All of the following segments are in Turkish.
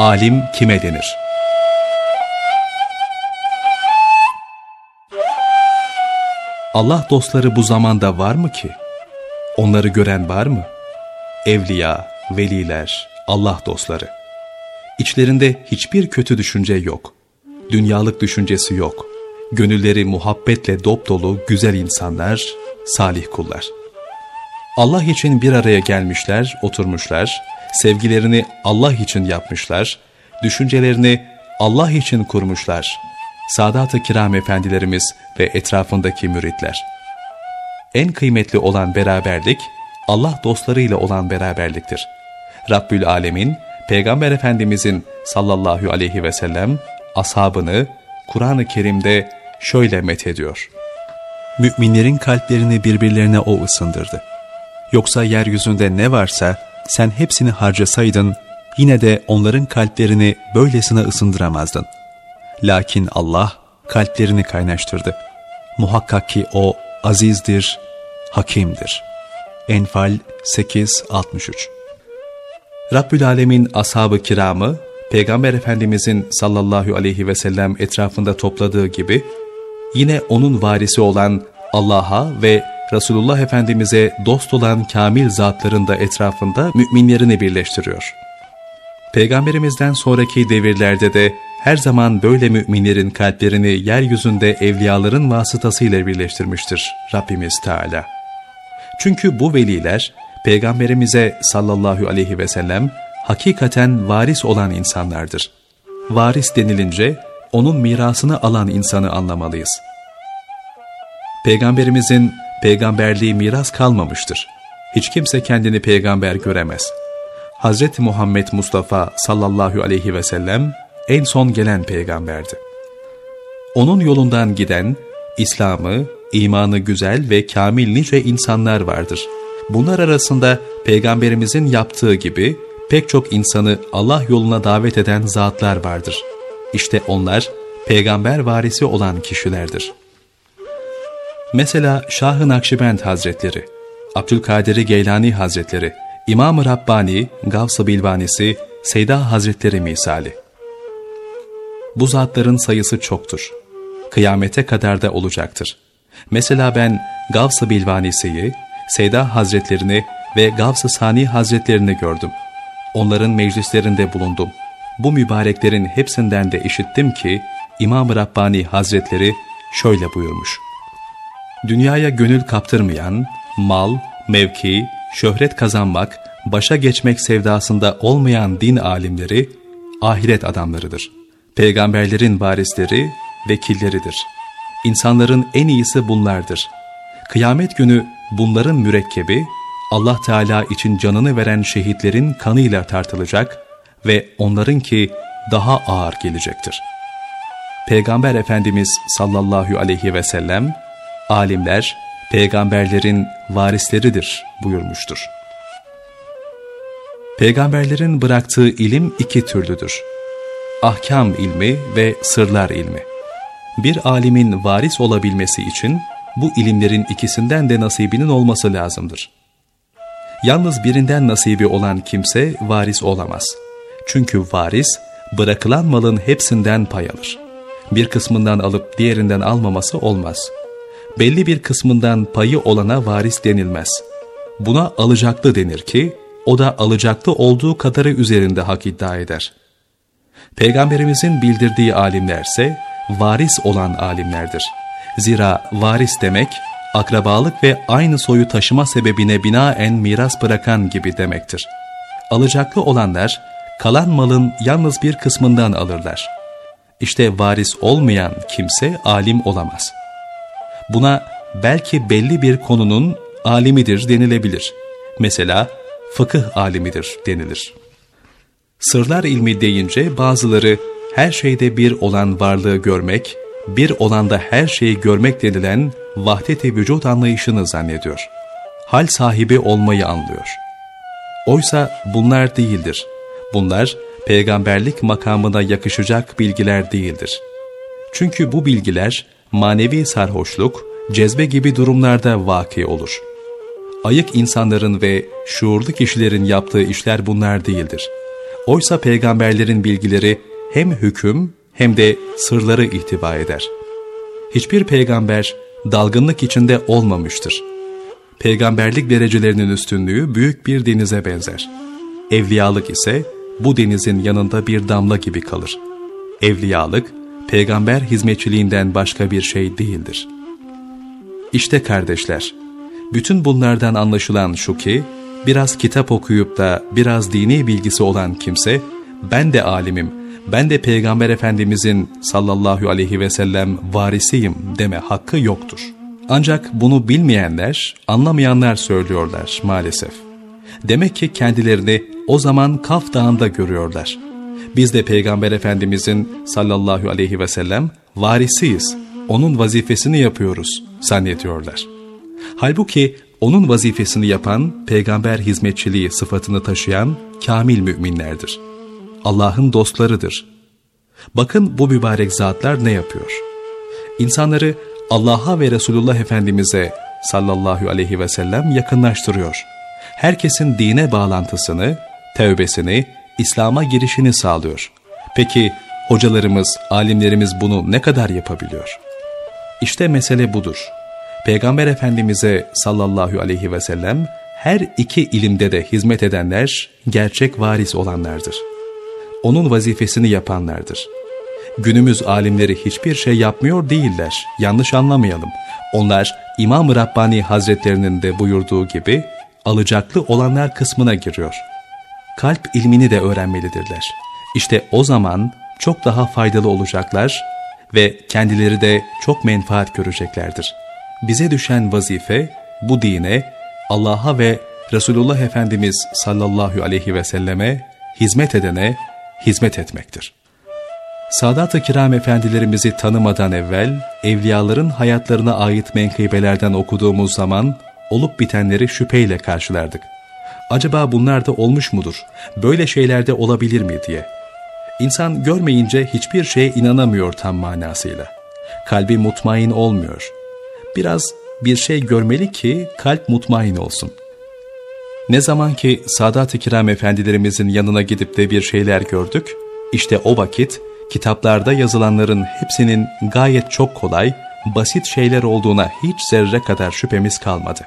Alim kime denir? Allah dostları bu zamanda var mı ki? Onları gören var mı? Evliya, veliler, Allah dostları. İçlerinde hiçbir kötü düşünce yok. Dünyalık düşüncesi yok. Gönülleri muhabbetle dop dolu güzel insanlar, salih kullar. Allah için bir araya gelmişler, oturmuşlar, sevgilerini Allah için yapmışlar, düşüncelerini Allah için kurmuşlar. Sadat-ı Kiram efendilerimiz ve etrafındaki müritler. En kıymetli olan beraberlik, Allah dostlarıyla olan beraberliktir. Rabbül Alemin, Peygamber Efendimizin sallallahu aleyhi ve sellem ashabını Kur'an-ı Kerim'de şöyle methediyor. Müminlerin kalplerini birbirlerine o ısındırdı. Yoksa yeryüzünde ne varsa sen hepsini harcasaydın yine de onların kalplerini böylesine ısındıramazdın. Lakin Allah kalplerini kaynaştırdı. Muhakkak ki O azizdir, hakimdir. Enfal 8-63 Rabbül Alemin ashab-ı kiramı, Peygamber Efendimizin sallallahu aleyhi ve sellem etrafında topladığı gibi, yine onun varisi olan Allah'a ve Resulullah Efendimiz'e dost olan kamil zatların da etrafında müminlerini birleştiriyor. Peygamberimizden sonraki devirlerde de her zaman böyle müminlerin kalplerini yeryüzünde evliyaların vasıtasıyla birleştirmiştir Rabbimiz Teala. Çünkü bu veliler Peygamberimize sallallahu aleyhi ve sellem hakikaten varis olan insanlardır. Varis denilince onun mirasını alan insanı anlamalıyız. Peygamberimizin peygamberliği miras kalmamıştır. Hiç kimse kendini peygamber göremez. Hz. Muhammed Mustafa sallallahu aleyhi ve sellem en son gelen peygamberdi. Onun yolundan giden, İslam'ı, imanı güzel ve kamil nice insanlar vardır. Bunlar arasında peygamberimizin yaptığı gibi pek çok insanı Allah yoluna davet eden zatlar vardır. İşte onlar peygamber varisi olan kişilerdir. Mesela Şah-ı Nakşibend Hazretleri, Abdülkadir Geylani Hazretleri, İmam-ı Rabbani, Gavs-ı Bilvanisi, Seyda Hazretleri misali. Bu zatların sayısı çoktur. Kıyamete kadar da olacaktır. Mesela ben Gavs-ı Bilvanisi'yi, Seyda Hazretlerini ve Gavs-ı Sani Hazretlerini gördüm. Onların meclislerinde bulundum. Bu mübareklerin hepsinden de işittim ki İmam-ı Rabbani Hazretleri şöyle buyurmuş. Dünyaya gönül kaptırmayan, mal, mevki, şöhret kazanmak, başa geçmek sevdasında olmayan din alimleri, ahiret adamlarıdır. Peygamberlerin varisleri, vekilleridir. İnsanların en iyisi bunlardır. Kıyamet günü bunların mürekkebi, Allah Teala için canını veren şehitlerin kanıyla tartılacak ve onlarınki daha ağır gelecektir. Peygamber Efendimiz sallallahu aleyhi ve sellem, alimler, peygamberlerin varisleridir buyurmuştur. Peygamberlerin bıraktığı ilim iki türlüdür. Ahkam ilmi ve sırlar ilmi. Bir alimin varis olabilmesi için bu ilimlerin ikisinden de nasibinin olması lazımdır. Yalnız birinden nasibi olan kimse varis olamaz. Çünkü varis, bırakılan malın hepsinden pay alır. Bir kısmından alıp diğerinden almaması olmaz. Belli bir kısmından payı olana varis denilmez. Buna alacaklı denir ki, o da alacaklı olduğu kadarı üzerinde hak iddia eder. Peygamberimizin bildirdiği alimlerse, varis olan alimlerdir. Zira varis demek, akrabalık ve aynı soyu taşıma sebebine binaen miras bırakan gibi demektir. Alacaklı olanlar, kalan malın yalnız bir kısmından alırlar. İşte varis olmayan kimse alim olamaz. Buna belki belli bir konunun alimidir denilebilir. Mesela fıkıh alimidir denilir. Sırlar ilmi deyince bazıları her şeyde bir olan varlığı görmek, bir olanda her şeyi görmek denilen vahdet-i vücut anlayışını zannediyor. Hal sahibi olmayı anlıyor. Oysa bunlar değildir. Bunlar peygamberlik makamına yakışacak bilgiler değildir. Çünkü bu bilgiler manevi sarhoşluk, cezbe gibi durumlarda vaki olur. Ayık insanların ve şuurlu kişilerin yaptığı işler bunlar değildir. Oysa peygamberlerin bilgileri hem hüküm hem de sırları ihtiva eder. Hiçbir peygamber dalgınlık içinde olmamıştır. Peygamberlik derecelerinin üstünlüğü büyük bir denize benzer. Evliyalık ise bu denizin yanında bir damla gibi kalır. Evliyalık, peygamber hizmetçiliğinden başka bir şey değildir. İşte kardeşler, bütün bunlardan anlaşılan şu ki, biraz kitap okuyup da biraz dini bilgisi olan kimse, ben de alimim, ben de Peygamber Efendimizin sallallahu aleyhi ve sellem varisiyim deme hakkı yoktur. Ancak bunu bilmeyenler, anlamayanlar söylüyorlar maalesef. Demek ki kendilerini o zaman Kaf Dağı'nda görüyorlar. Biz de Peygamber Efendimizin sallallahu aleyhi ve sellem varisiyiz, onun vazifesini yapıyoruz zannediyorlar. Halbuki onun vazifesini yapan, peygamber hizmetçiliği sıfatını taşıyan kamil müminlerdir. Allah'ın dostlarıdır. Bakın bu mübarek zatlar ne yapıyor? İnsanları Allah'a ve Resulullah Efendimiz'e sallallahu aleyhi ve sellem yakınlaştırıyor. Herkesin dine bağlantısını, tevbesini, İslam'a girişini sağlıyor. Peki hocalarımız, alimlerimiz bunu ne kadar yapabiliyor? İşte mesele budur. Peygamber Efendimiz'e sallallahu aleyhi ve sellem her iki ilimde de hizmet edenler gerçek varis olanlardır. Onun vazifesini yapanlardır. Günümüz alimleri hiçbir şey yapmıyor değiller, yanlış anlamayalım. Onlar İmam-ı Rabbani Hazretlerinin de buyurduğu gibi alacaklı olanlar kısmına giriyor. Kalp ilmini de öğrenmelidirler. İşte o zaman çok daha faydalı olacaklar ve kendileri de çok menfaat göreceklerdir. Bize düşen vazife bu dine, Allah'a ve Resulullah Efendimiz sallallahu aleyhi ve selleme hizmet edene hizmet etmektir. Sadat-ı Kiram efendilerimizi tanımadan evvel, evliyaların hayatlarına ait menkıbelerden okuduğumuz zaman olup bitenleri şüpheyle karşılardık. Acaba bunlar da olmuş mudur, böyle şeylerde olabilir mi diye. İnsan görmeyince hiçbir şeye inanamıyor tam manasıyla. Kalbi mutmain olmuyor. Biraz bir şey görmeli ki kalp mutmain olsun. Ne zaman ki Sadat-ı Kiram efendilerimizin yanına gidip de bir şeyler gördük, işte o vakit kitaplarda yazılanların hepsinin gayet çok kolay, basit şeyler olduğuna hiç zerre kadar şüphemiz kalmadı.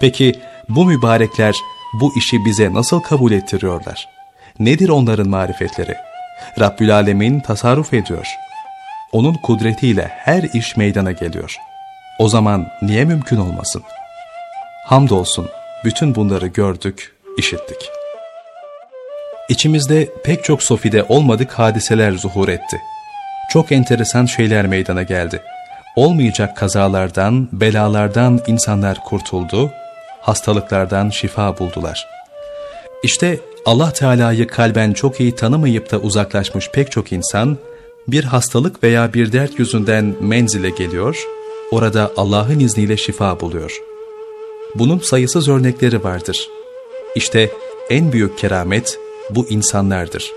Peki bu mübarekler bu işi bize nasıl kabul ettiriyorlar? Nedir onların marifetleri? Rabbül Alemin tasarruf ediyor. Onun kudretiyle her iş meydana geliyor. O zaman niye mümkün olmasın? Hamdolsun bütün bunları gördük, işittik. İçimizde pek çok sofide olmadık hadiseler zuhur etti. Çok enteresan şeyler meydana geldi. Olmayacak kazalardan, belalardan insanlar kurtuldu, hastalıklardan şifa buldular. İşte Allah Teala'yı kalben çok iyi tanımayıp da uzaklaşmış pek çok insan, bir hastalık veya bir dert yüzünden menzile geliyor, orada Allah'ın izniyle şifa buluyor. Bunun sayısız örnekleri vardır. İşte en büyük keramet bu insanlardır.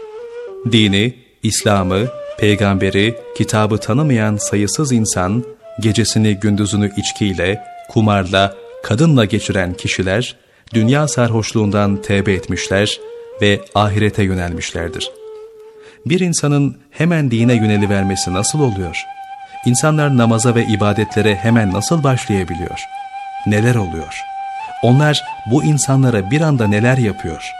Dini, İslam'ı, peygamberi, kitabı tanımayan sayısız insan, gecesini gündüzünü içkiyle, kumarla, kadınla geçiren kişiler, dünya sarhoşluğundan tevbe etmişler ve ahirete yönelmişlerdir. Bir insanın hemen dine yönelivermesi nasıl oluyor? İnsanlar namaza ve ibadetlere hemen nasıl başlayabiliyor? Neler oluyor? Onlar bu insanlara bir anda neler yapıyor?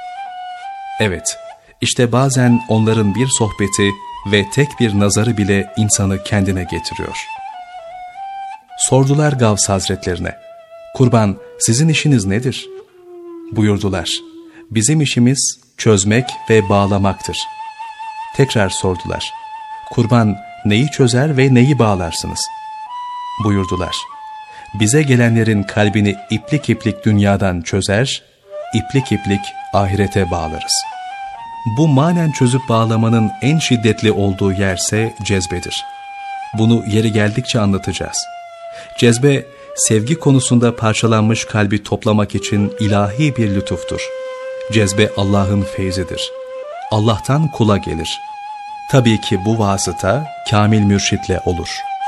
Evet, işte bazen onların bir sohbeti ve tek bir nazarı bile insanı kendine getiriyor. Sordular Gavs Hazretlerine, Kurban sizin işiniz nedir? Buyurdular, bizim işimiz çözmek ve bağlamaktır. Tekrar sordular, Kurban neyi çözer ve neyi bağlarsınız? Buyurdular, bize gelenlerin kalbini iplik iplik dünyadan çözer, iplik iplik ahirete bağlarız. Bu manen çözüp bağlamanın en şiddetli olduğu yerse cezbedir. Bunu yeri geldikçe anlatacağız. Cezbe, sevgi konusunda parçalanmış kalbi toplamak için ilahi bir lütuftur. Cezbe Allah'ın feyzidir. Allah'tan kula gelir. Tabii ki bu vasıta kamil mürşitle olur.''